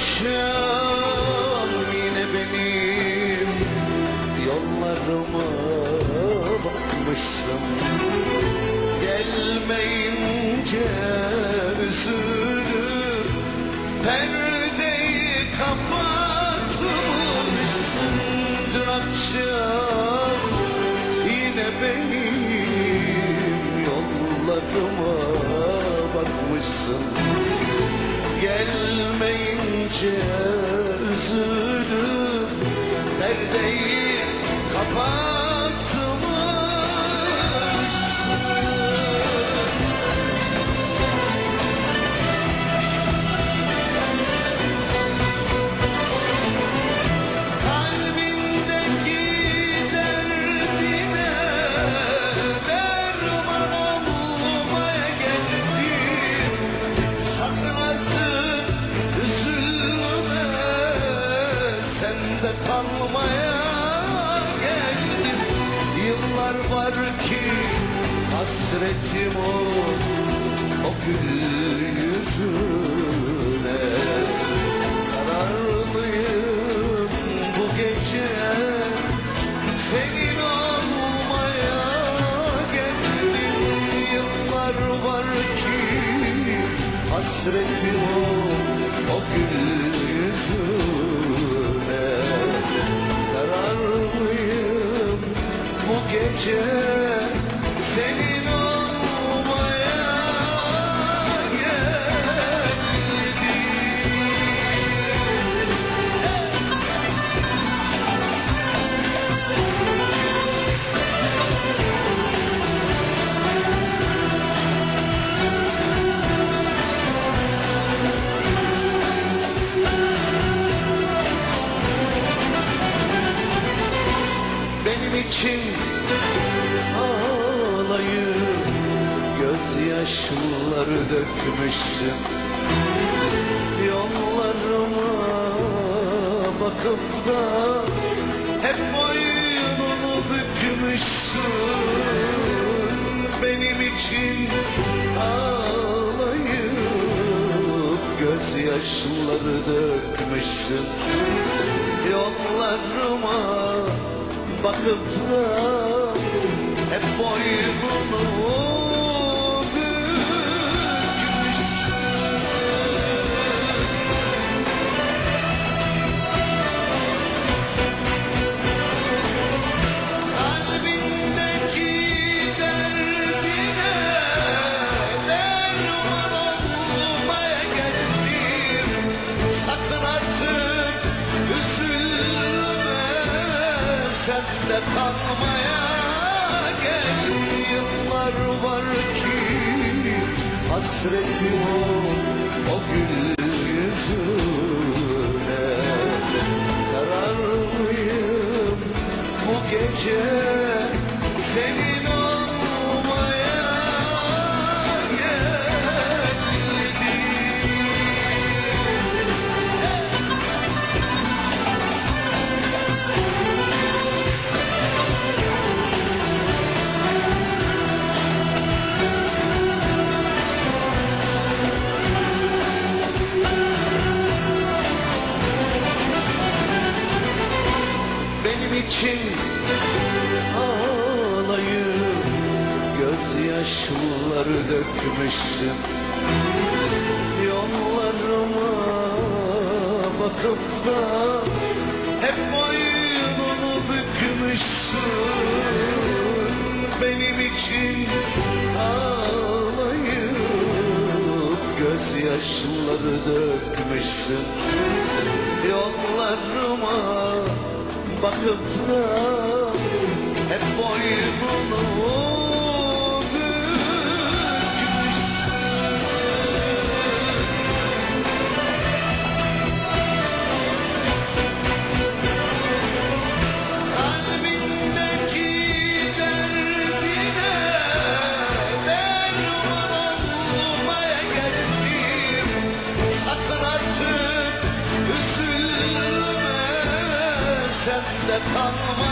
Akşam yine benim yollarıma bakmışsın. Gelmeyince üzülür perdeyi kapatmışsın. Dün akşam yine benim yollarıma bakmışsın. Gelmeyince üzülüp perdeyi kapatmışsın hasretim o o gül yüzüne. Kararlıyım bu gece senin olmaya geldim. Yıllar var ki hasretim o, o gül yüzüne. Kararlıyım bu gece benim için ağlayıp gözyaşları dökmüşsün. Yollarıma bakıp da hep boynunu bükmüşsün. Benim için ağlayıp gözyaşları dökmüşsün. Yollarıma bakıp da hep boynunu de kalmaya gel Yıllar var ki hasretim o, o gül yüzüne. Kararlıyım bu gece senin için ağlayıp gözyaşları dökmüşsün. Yollarıma bakıp da hep boynunu bükmüşsün. Benim için ağlayıp gözyaşları dökmüşsün. Yollarıma bakıp da hep boynunu love.